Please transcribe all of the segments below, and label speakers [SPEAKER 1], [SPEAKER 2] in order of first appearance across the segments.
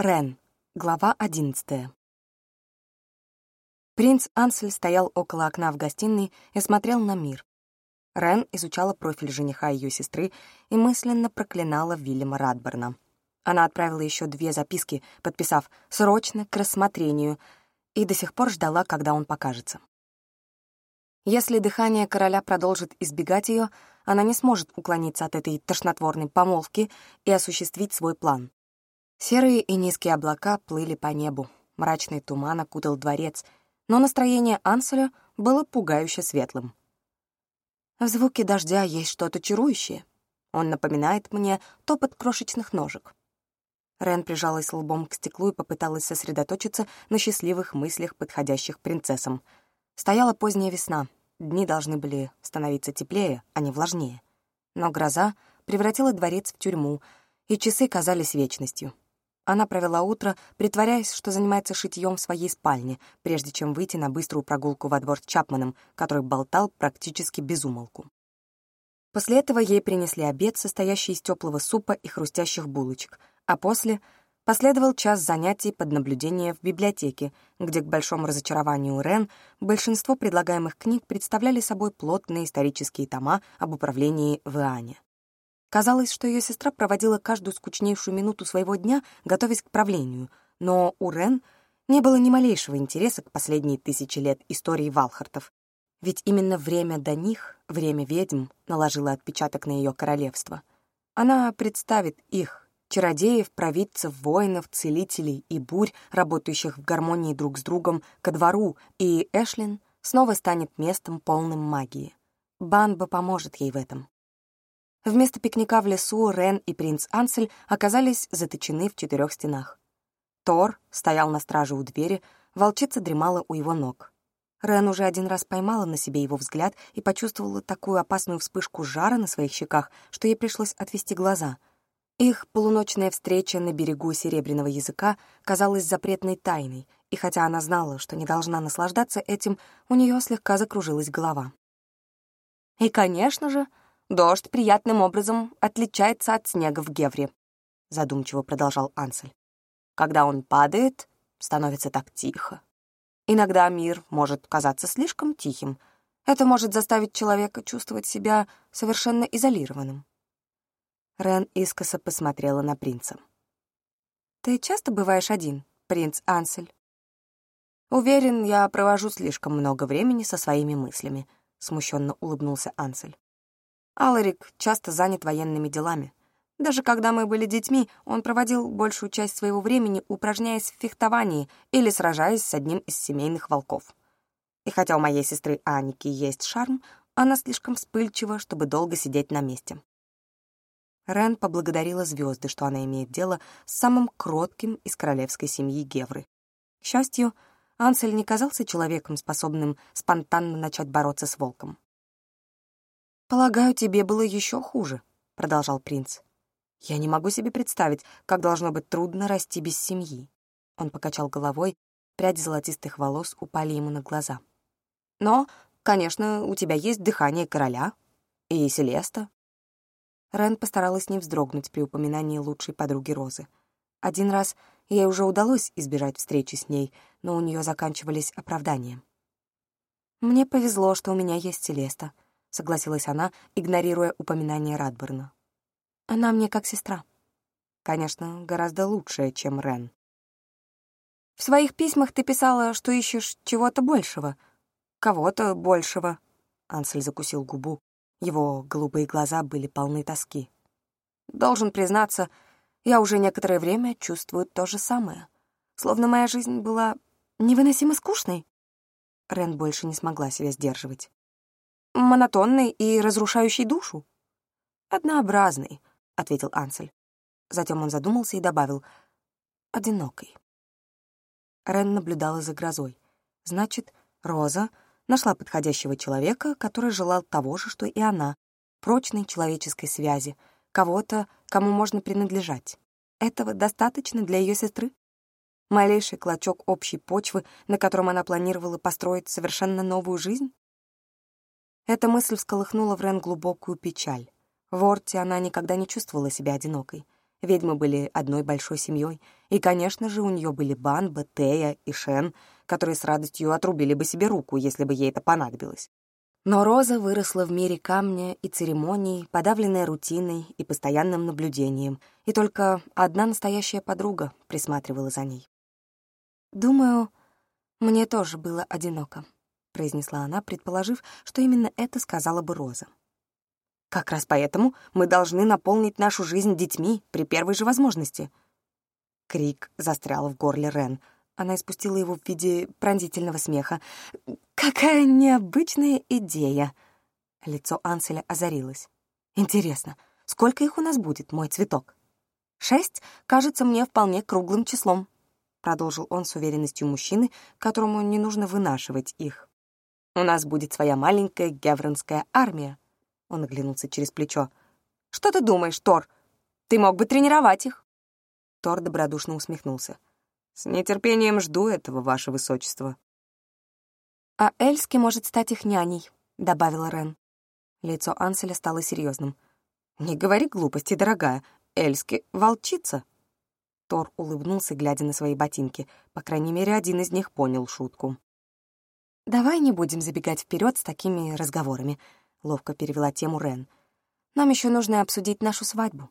[SPEAKER 1] Рен. Глава одиннадцатая. Принц Ансель стоял около окна в гостиной и смотрел на мир. Рен изучала профиль жениха ее сестры и мысленно проклинала Вильяма Радберна. Она отправила еще две записки, подписав «срочно к рассмотрению», и до сих пор ждала, когда он покажется. Если дыхание короля продолжит избегать ее, она не сможет уклониться от этой тошнотворной помолвки и осуществить свой план. Серые и низкие облака плыли по небу, мрачный туман окутал дворец, но настроение Анселя было пугающе светлым. В звуке дождя есть что-то чарующее. Он напоминает мне топот крошечных ножек. Рен прижалась лбом к стеклу и попыталась сосредоточиться на счастливых мыслях, подходящих принцессам. Стояла поздняя весна, дни должны были становиться теплее, а не влажнее. Но гроза превратила дворец в тюрьму, и часы казались вечностью. Она провела утро, притворяясь, что занимается шитьем в своей спальне, прежде чем выйти на быструю прогулку во двор с Чапманом, который болтал практически без умолку. После этого ей принесли обед, состоящий из теплого супа и хрустящих булочек, а после последовал час занятий под наблюдение в библиотеке, где, к большому разочарованию Рен, большинство предлагаемых книг представляли собой плотные исторические тома об управлении в Иоанне. Казалось, что ее сестра проводила каждую скучнейшую минуту своего дня, готовясь к правлению, но у Рен не было ни малейшего интереса к последней тысячи лет истории Валхартов, ведь именно время до них, время ведьм, наложило отпечаток на ее королевство. Она представит их, чародеев, провидцев, воинов, целителей и бурь, работающих в гармонии друг с другом, ко двору, и Эшлин снова станет местом полным магии. Банба поможет ей в этом. Вместо пикника в лесу Рен и принц Ансель оказались заточены в четырех стенах. Тор стоял на страже у двери, волчица дремала у его ног. Рен уже один раз поймала на себе его взгляд и почувствовала такую опасную вспышку жара на своих щеках, что ей пришлось отвести глаза. Их полуночная встреча на берегу Серебряного языка казалась запретной тайной, и хотя она знала, что не должна наслаждаться этим, у нее слегка закружилась голова. И, конечно же, Дождь приятным образом отличается от снега в Гевре, задумчиво продолжал Ансель. Когда он падает, становится так тихо. Иногда мир может казаться слишком тихим. Это может заставить человека чувствовать себя совершенно изолированным. Рен искоса посмотрела на принца. «Ты часто бываешь один, принц Ансель?» «Уверен, я провожу слишком много времени со своими мыслями», — смущенно улыбнулся Ансель. Аларик часто занят военными делами. Даже когда мы были детьми, он проводил большую часть своего времени, упражняясь в фехтовании или сражаясь с одним из семейных волков. И хотя у моей сестры Аники есть шарм, она слишком вспыльчива, чтобы долго сидеть на месте. Рен поблагодарила звезды, что она имеет дело с самым кротким из королевской семьи Гевры. К счастью, Ансель не казался человеком, способным спонтанно начать бороться с волком. «Полагаю, тебе было еще хуже», — продолжал принц. «Я не могу себе представить, как должно быть трудно расти без семьи». Он покачал головой, пряди золотистых волос упали ему на глаза. «Но, конечно, у тебя есть дыхание короля и Селеста». Рен постаралась не вздрогнуть при упоминании лучшей подруги Розы. Один раз ей уже удалось избежать встречи с ней, но у нее заканчивались оправдания. «Мне повезло, что у меня есть Селеста», — согласилась она, игнорируя упоминание Радберна. «Она мне как сестра. Конечно, гораздо лучшая, чем Рен. В своих письмах ты писала, что ищешь чего-то большего. Кого-то большего». Ансель закусил губу. Его голубые глаза были полны тоски. «Должен признаться, я уже некоторое время чувствую то же самое. Словно моя жизнь была невыносимо скучной». Рен больше не смогла себя сдерживать монотонный и разрушающий душу?» «Однообразный», — ответил Ансель. Затем он задумался и добавил «одинокой». Рен наблюдала за грозой. Значит, Роза нашла подходящего человека, который желал того же, что и она, прочной человеческой связи, кого-то, кому можно принадлежать. Этого достаточно для ее сестры? Малейший клочок общей почвы, на котором она планировала построить совершенно новую жизнь? Эта мысль всколыхнула в Рен глубокую печаль. В Орте она никогда не чувствовала себя одинокой. Ведьмы были одной большой семьей, и, конечно же, у нее были Банба, Тея и Шен, которые с радостью отрубили бы себе руку, если бы ей это понадобилось. Но Роза выросла в мире камня и церемоний, подавленная рутиной и постоянным наблюдением, и только одна настоящая подруга присматривала за ней. «Думаю, мне тоже было одиноко», — произнесла она, предположив, что именно это сказала бы Роза. «Как раз поэтому мы должны наполнить нашу жизнь детьми при первой же возможности». Крик застрял в горле Рен — она испустила его в виде пронзительного смеха. «Какая необычная идея!» Лицо Анселя озарилось. «Интересно, сколько их у нас будет, мой цветок?» «Шесть кажется мне вполне круглым числом», — продолжил он с уверенностью мужчины, которому не нужно вынашивать их. «У нас будет своя маленькая гевронская армия», — он оглянулся через плечо. «Что ты думаешь, Тор? Ты мог бы тренировать их?» Тор добродушно усмехнулся. С нетерпением жду этого, ваше высочество. А Эльски может стать их няней, добавила Рен. Лицо Анселя стало серьезным. Не говори глупости, дорогая. Эльски — волчица. Тор улыбнулся, глядя на свои ботинки. По крайней мере, один из них понял шутку. «Давай не будем забегать вперед с такими разговорами», — ловко перевела тему Рен. «Нам еще нужно обсудить нашу свадьбу».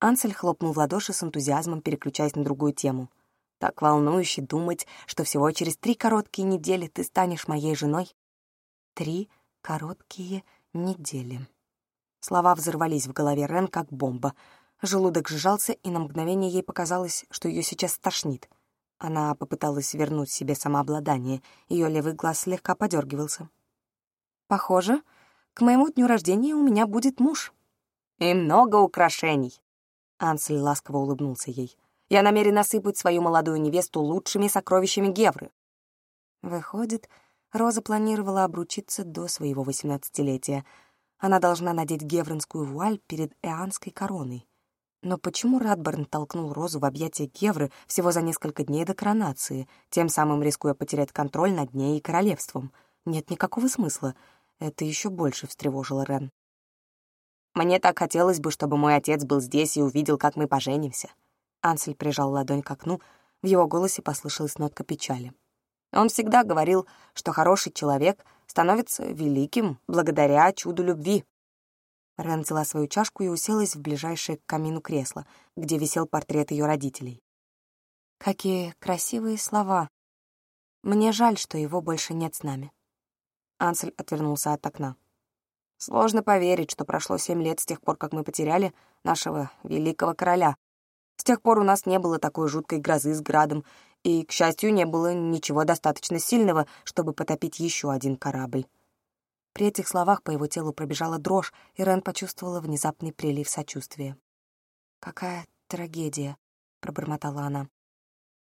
[SPEAKER 1] Ансель хлопнул в ладоши с энтузиазмом, переключаясь на другую тему — так волнующе думать, что всего через три короткие недели ты станешь моей женой. Три короткие недели. Слова взорвались в голове Рен, как бомба. Желудок сжался, и на мгновение ей показалось, что ее сейчас тошнит. Она попыталась вернуть себе самообладание. Ее левый глаз слегка подергивался. «Похоже, к моему дню рождения у меня будет муж. И много украшений». Ансель ласково улыбнулся ей. Я намерен осыпать свою молодую невесту лучшими сокровищами Гевры. Выходит, Роза планировала обручиться до своего восемнадцатилетия. Она должна надеть гевронскую вуаль перед эанской короной. Но почему Радберн толкнул Розу в объятия Гевры всего за несколько дней до коронации, тем самым рискуя потерять контроль над ней и королевством? Нет никакого смысла. Это еще больше встревожило Рен. «Мне так хотелось бы, чтобы мой отец был здесь и увидел, как мы поженимся», Ансель прижал ладонь к окну, в его голосе послышалась нотка печали. Он всегда говорил, что хороший человек становится великим благодаря чуду любви. Рен взяла свою чашку и уселась в ближайшее к камину кресло, где висел портрет ее родителей. Какие красивые слова. Мне жаль, что его больше нет с нами. Ансель отвернулся от окна. Сложно поверить, что прошло семь лет с тех пор, как мы потеряли нашего великого короля, с тех пор у нас не было такой жуткой грозы с градом, и, к счастью, не было ничего достаточно сильного, чтобы потопить еще один корабль. При этих словах по его телу пробежала дрожь, и Рен почувствовала внезапный прилив сочувствия. «Какая трагедия!» — пробормотала она.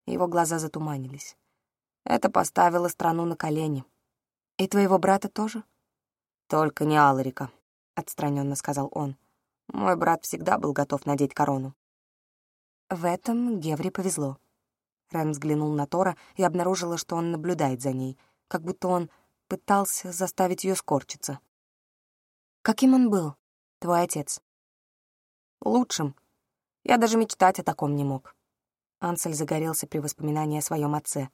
[SPEAKER 1] Его глаза затуманились. Это поставило страну на колени. «И твоего брата тоже?» «Только не Аларика», — отстраненно сказал он. «Мой брат всегда был готов надеть корону». В этом Геври повезло. Рэм взглянул на Тора и обнаружила, что он наблюдает за ней, как будто он пытался заставить ее скорчиться. «Каким он был, твой отец?» «Лучшим. Я даже мечтать о таком не мог». Ансель загорелся при воспоминании о своем отце.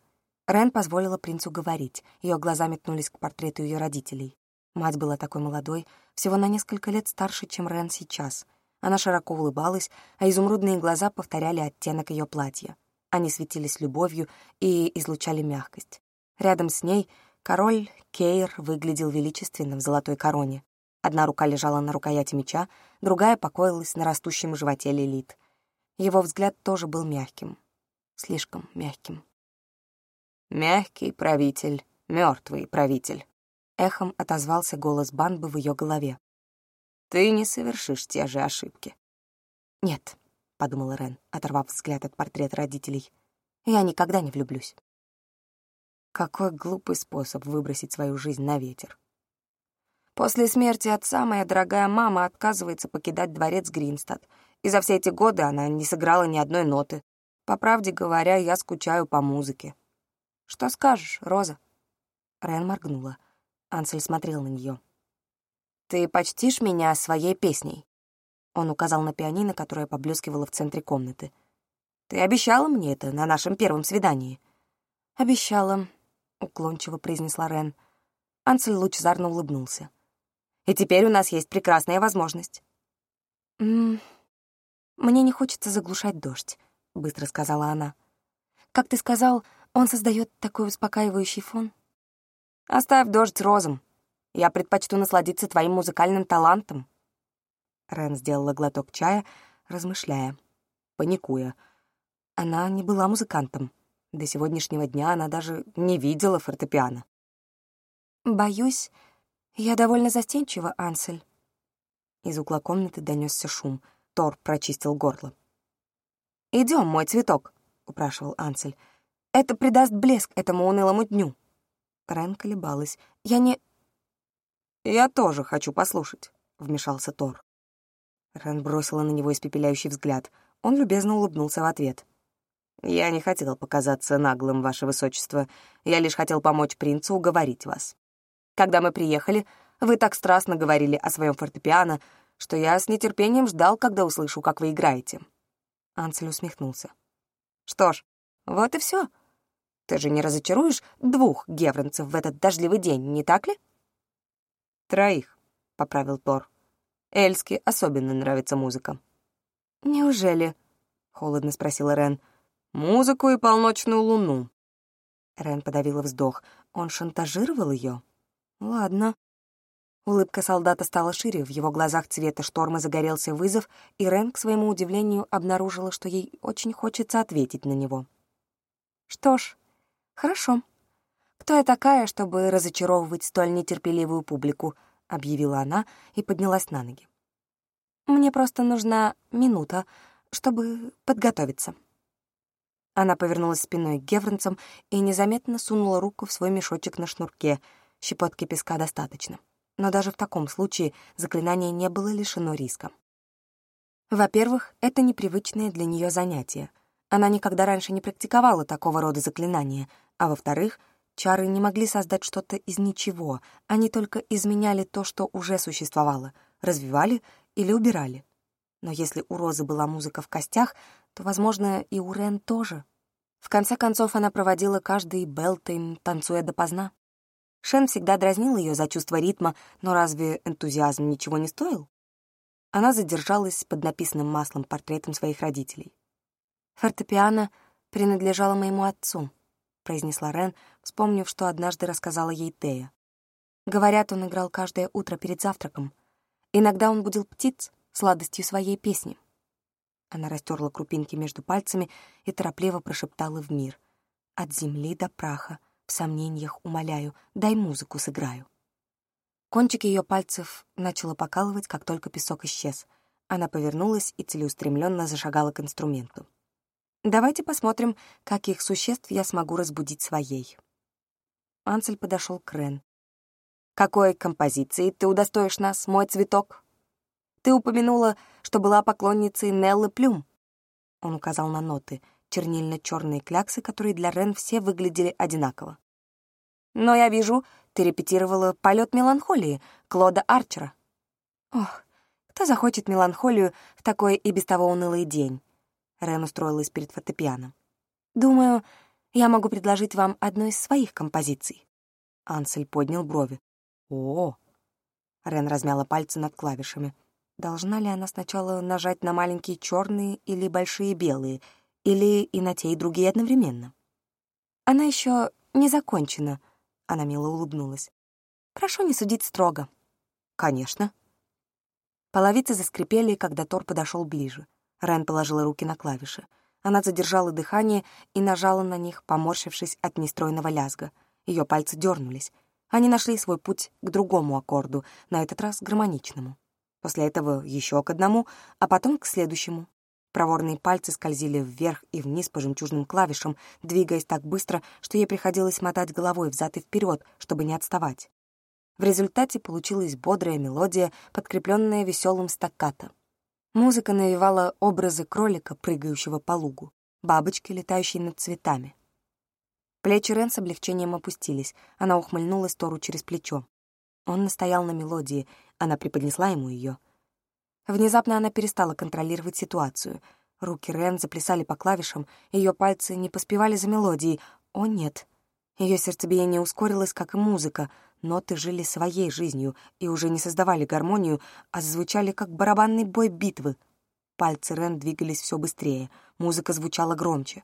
[SPEAKER 1] Рен позволила принцу говорить, ее глаза метнулись к портрету ее родителей. Мать была такой молодой, всего на несколько лет старше, чем Рен сейчас — она широко улыбалась, а изумрудные глаза повторяли оттенок ее платья. Они светились любовью и излучали мягкость. Рядом с ней король Кейр выглядел величественно в золотой короне. Одна рука лежала на рукояти меча, другая покоилась на растущем животе Лилит. Его взгляд тоже был мягким. Слишком мягким. «Мягкий правитель, мертвый правитель», — эхом отозвался голос Банбы в ее голове ты не совершишь те же ошибки. «Нет», — подумала Рен, оторвав взгляд от портрета родителей, — «я никогда не влюблюсь». Какой глупый способ выбросить свою жизнь на ветер. После смерти отца моя дорогая мама отказывается покидать дворец Гринстад, и за все эти годы она не сыграла ни одной ноты. По правде говоря, я скучаю по музыке. Что скажешь, Роза? Рен моргнула. Ансель смотрел на нее. Ты почтишь меня своей песней?» Он указал на пианино, которое поблескивало в центре комнаты. «Ты обещала мне это на нашем первом свидании?» «Обещала», — уклончиво произнесла Рен. Ансель лучезарно улыбнулся. «И теперь у нас есть прекрасная возможность». «М -м, «Мне не хочется заглушать дождь», — быстро сказала она. «Как ты сказал, он создает такой успокаивающий фон». «Оставь дождь розам. Я предпочту насладиться твоим музыкальным талантом». Рен сделала глоток чая, размышляя, паникуя. Она не была музыкантом. До сегодняшнего дня она даже не видела фортепиано. «Боюсь, я довольно застенчива, Ансель». Из угла комнаты донесся шум. Тор прочистил горло. «Идем, мой цветок», — упрашивал Ансель. «Это придаст блеск этому унылому дню». Рен колебалась. «Я не...» «Я тоже хочу послушать», — вмешался Тор. Рен бросила на него испепеляющий взгляд. Он любезно улыбнулся в ответ. «Я не хотел показаться наглым, ваше высочество. Я лишь хотел помочь принцу уговорить вас. Когда мы приехали, вы так страстно говорили о своем фортепиано, что я с нетерпением ждал, когда услышу, как вы играете». Ансель усмехнулся. «Что ж, вот и все. Ты же не разочаруешь двух гевронцев в этот дождливый день, не так ли?» «Троих», — поправил Тор. «Эльске особенно нравится музыка». «Неужели?» — холодно спросила Рен. «Музыку и полночную луну». Рен подавила вздох. Он шантажировал ее. «Ладно». Улыбка солдата стала шире, в его глазах цвета шторма загорелся вызов, и Рен, к своему удивлению, обнаружила, что ей очень хочется ответить на него. «Что ж, хорошо. Кто я такая, чтобы разочаровывать столь нетерпеливую публику?» — объявила она и поднялась на ноги. «Мне просто нужна минута, чтобы подготовиться». Она повернулась спиной к гевронцам и незаметно сунула руку в свой мешочек на шнурке. Щепотки песка достаточно. Но даже в таком случае заклинание не было лишено риска. Во-первых, это непривычное для нее занятие. Она никогда раньше не практиковала такого рода заклинания. А во-вторых, чары не могли создать что-то из ничего. Они только изменяли то, что уже существовало, развивали или убирали. Но если у Розы была музыка в костях, то, возможно, и у Рен тоже. В конце концов, она проводила каждый Белтейн, танцуя допоздна. Шен всегда дразнил ее за чувство ритма, но разве энтузиазм ничего не стоил? Она задержалась под написанным маслом портретом своих родителей. «Фортепиано принадлежало моему отцу», — произнесла Рен, вспомнив, что однажды рассказала ей Тея. Говорят, он играл каждое утро перед завтраком. Иногда он будил птиц, сладостью своей песни. Она растерла крупинки между пальцами и торопливо прошептала в мир. «От земли до праха, в сомнениях умоляю, дай музыку сыграю». Кончик ее пальцев начало покалывать, как только песок исчез. Она повернулась и целеустремленно зашагала к инструменту. «Давайте посмотрим, каких существ я смогу разбудить своей». Ансель подошел к Рен. «Какой композиции ты удостоишь нас, мой цветок?» Ты упомянула, что была поклонницей Неллы Плюм. Он указал на ноты, чернильно-черные кляксы, которые для Рен все выглядели одинаково. Но я вижу, ты репетировала полет меланхолии Клода Арчера. Ох, кто захочет меланхолию в такой и без того унылый день? Рен устроилась перед фортепиано. Думаю, я могу предложить вам одну из своих композиций. Ансель поднял брови. О! Рен размяла пальцы над клавишами. Должна ли она сначала нажать на маленькие черные или большие белые, или и на те, и другие одновременно? Она еще не закончена, она мило улыбнулась. Прошу не судить строго. Конечно. Половицы заскрипели, когда Тор подошел ближе. Рен положила руки на клавиши. Она задержала дыхание и нажала на них, поморщившись от нестройного лязга. Ее пальцы дернулись. Они нашли свой путь к другому аккорду, на этот раз гармоничному. После этого еще к одному, а потом к следующему. Проворные пальцы скользили вверх и вниз по жемчужным клавишам, двигаясь так быстро, что ей приходилось мотать головой взад и вперед, чтобы не отставать. В результате получилась бодрая мелодия, подкрепленная веселым стаккато. Музыка навевала образы кролика, прыгающего по лугу, бабочки, летающей над цветами. Плечи Рен с облегчением опустились. Она ухмыльнулась Тору через плечо. Он настоял на мелодии, она преподнесла ему ее. Внезапно она перестала контролировать ситуацию. Руки Рен заплясали по клавишам, ее пальцы не поспевали за мелодией. О, нет. Ее сердцебиение ускорилось, как и музыка. Ноты жили своей жизнью и уже не создавали гармонию, а звучали, как барабанный бой битвы. Пальцы Рен двигались все быстрее, музыка звучала громче.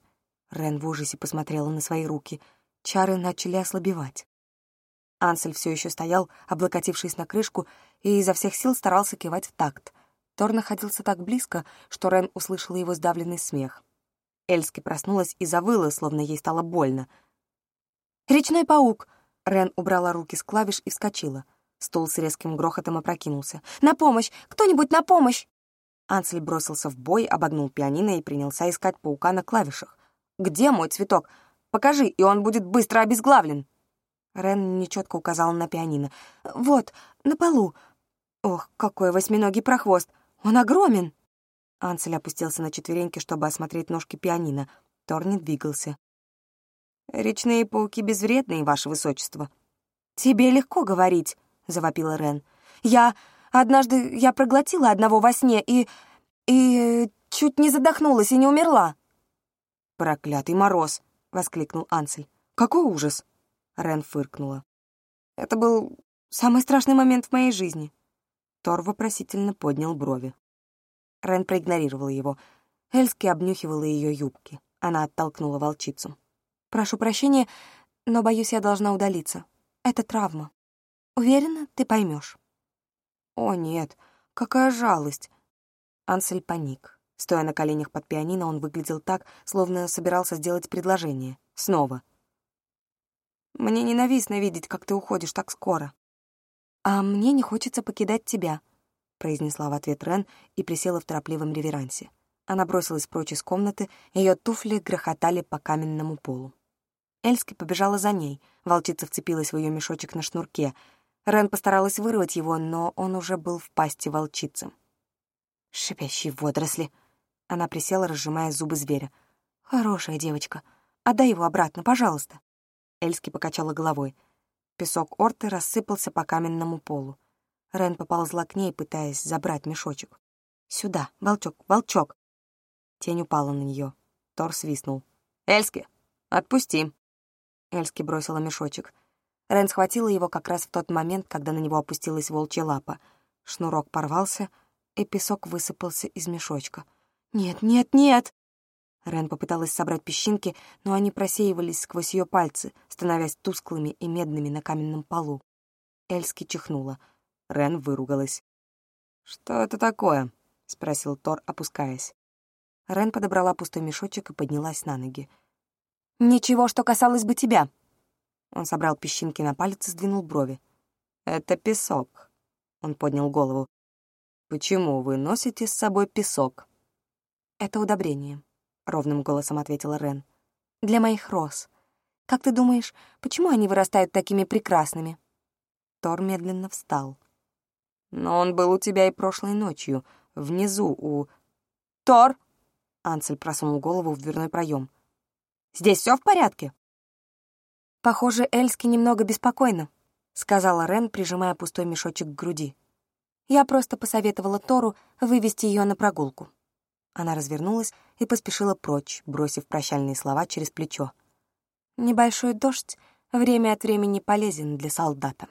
[SPEAKER 1] Рен в ужасе посмотрела на свои руки. Чары начали ослабевать. Ансель все еще стоял, облокотившись на крышку, и изо всех сил старался кивать в такт. Тор находился так близко, что Рен услышала его сдавленный смех. Эльски проснулась и завыла, словно ей стало больно. «Речной паук!» Рен убрала руки с клавиш и вскочила. Стол с резким грохотом опрокинулся. «На помощь! Кто-нибудь на помощь!» Ансель бросился в бой, обогнул пианино и принялся искать паука на клавишах. «Где мой цветок? Покажи, и он будет быстро обезглавлен!» Рен нечетко указала на пианино. «Вот, на полу. Ох, какой восьминогий прохвост! Он огромен!» Ансель опустился на четвереньки, чтобы осмотреть ножки пианино. Тор не двигался. «Речные пауки безвредные, ваше высочество». «Тебе легко говорить», — завопила Рен. «Я... Однажды я проглотила одного во сне и... и... чуть не задохнулась и не умерла».
[SPEAKER 2] «Проклятый мороз!» — воскликнул Ансель. «Какой ужас!» Рен фыркнула.
[SPEAKER 1] «Это был самый страшный момент в моей жизни». Тор вопросительно поднял брови. Рен проигнорировала его. Эльски обнюхивала ее юбки. Она оттолкнула волчицу. «Прошу прощения, но, боюсь, я должна удалиться. Это травма. Уверена, ты поймешь.
[SPEAKER 2] «О, нет, какая жалость!»
[SPEAKER 1] Ансель паник. Стоя на коленях под пианино, он выглядел так, словно собирался сделать предложение. Снова. «Мне ненавистно видеть, как ты уходишь так скоро». «А мне не хочется покидать тебя», — произнесла в ответ Рен и присела в торопливом реверансе. Она бросилась прочь из комнаты, ее туфли грохотали по каменному полу. Эльски побежала за ней, волчица вцепилась в ее мешочек на шнурке. Рен постаралась вырвать его, но он уже был в пасти волчицы. «Шипящие водоросли!» Она присела, разжимая зубы зверя. «Хорошая девочка. Отдай его обратно, пожалуйста». Эльски покачала головой. Песок орты рассыпался по каменному полу. Рен поползла к ней, пытаясь забрать мешочек. «Сюда, волчок, волчок!» Тень упала на нее. Тор свистнул. «Эльски, отпусти!» Эльски бросила мешочек. Рен схватила его как раз в тот момент, когда на него опустилась волчья лапа. Шнурок порвался, и песок высыпался из мешочка. «Нет, нет, нет!» Рен попыталась собрать песчинки, но они просеивались сквозь ее пальцы, становясь тусклыми и медными на каменном полу. Эльски чихнула. Рен выругалась.
[SPEAKER 2] «Что это такое?» — спросил Тор, опускаясь.
[SPEAKER 1] Рен подобрала пустой мешочек и поднялась на ноги. «Ничего, что касалось бы тебя!» Он собрал песчинки на палец и сдвинул брови.
[SPEAKER 2] «Это песок», — он поднял голову. «Почему вы носите с собой песок?»
[SPEAKER 1] «Это удобрение», — ровным голосом ответила Рен. «Для моих роз. Как ты думаешь, почему они вырастают такими прекрасными?» Тор медленно встал.
[SPEAKER 2] «Но он был у тебя и прошлой ночью, внизу у...»
[SPEAKER 1] «Тор!» — Ансель просунул голову в дверной проем. Здесь все в порядке?» «Похоже, Эльски немного беспокойна», — сказала Рен, прижимая пустой мешочек к груди. «Я просто посоветовала Тору вывести ее на прогулку». Она развернулась и поспешила прочь, бросив прощальные слова через плечо. «Небольшой дождь время от времени полезен для солдата».